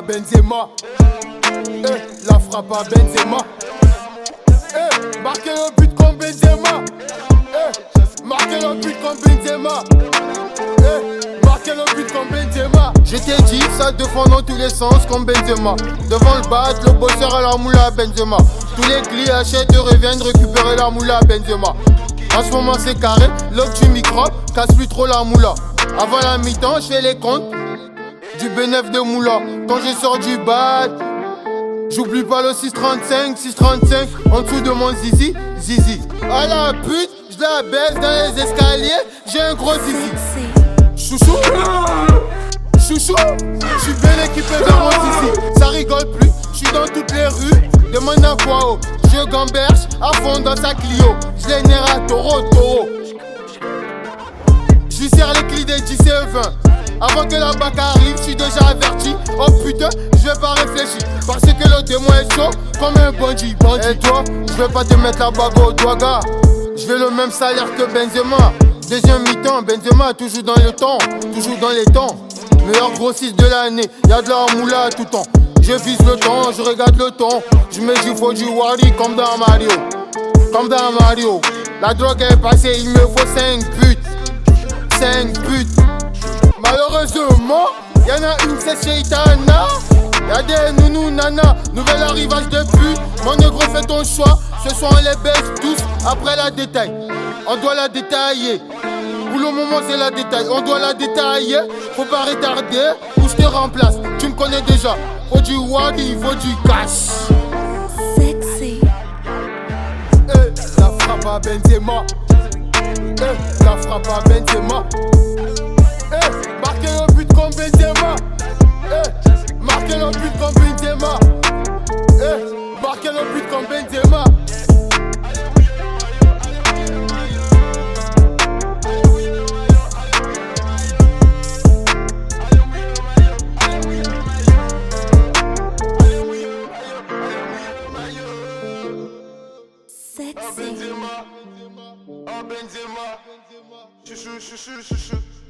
Benzema. Eh, la frappe à Benzema. Eh, marquez le but comme Benzema. Eh, marquez le but comme Benzema. Eh, marquez le but comme Benzema. Je t'ai dit, ça défend dans tous les sens comme Benzema. Devant le bat, le bosseur à la moula Benzema. Tous les clients achètent et reviennent récupérer la moula Benzema. En ce moment c'est carré, l'autre du micro, casse plus trop la moula. Avant la mi-temps, je fais les comptes du bénéf de moula. Quand je sors du bat, j'oublie pas le 635, 635 en dessous de mon zizi, zizi. À la pute, je la baisse dans les escaliers, j'ai un gros zizi. Chouchou, chouchou, je suis bien équipé dans mon zizi. Ça rigole plus, je suis dans toutes les rues, demande à quoi. Je gamberge à fond dans sa Clio, je à taureau, taureau. Serre les clés des 10 et 20. Avant que la bac arrive, je suis déjà averti. Oh putain, je vais pas réfléchir. Parce que le démon est chaud comme un bandit. bandit. Et toi, je vais pas te mettre la bague au doigt, gars. Je veux le même salaire que Benzema. Deuxième mi-temps, Benzema toujours dans le temps, toujours dans les temps. Meilleur grossiste de l'année, y'a de la moula tout temps. Je vise le temps, je regarde le temps. Je me dis faut du Wari comme dans Mario. Comme dans Mario. La drogue est passée, il me faut 5 buts. 5 buts. Malheureusement, y'en a une, c'est Shaitana. Y'a des nounous nana, nouvel arrivage de pute. Mon négro, fais ton choix. Ce soir, on les baisse tous après la détail. On doit la détailler. Pour le moment, c'est la détail. On doit la détailler. Faut pas retarder ou je te remplace. Tu me connais déjà. Faut du wadi, faut du cash. Sexy. Eh, la frappe à Benzema. Eh, la frappe à Benzema. Comme Benzema. Eh, marquez le but comme Benzema. Eh, marquez le but comme Benzema. Sexy. Benzema, oh Benzema, chouchou, chouchou, chouchou.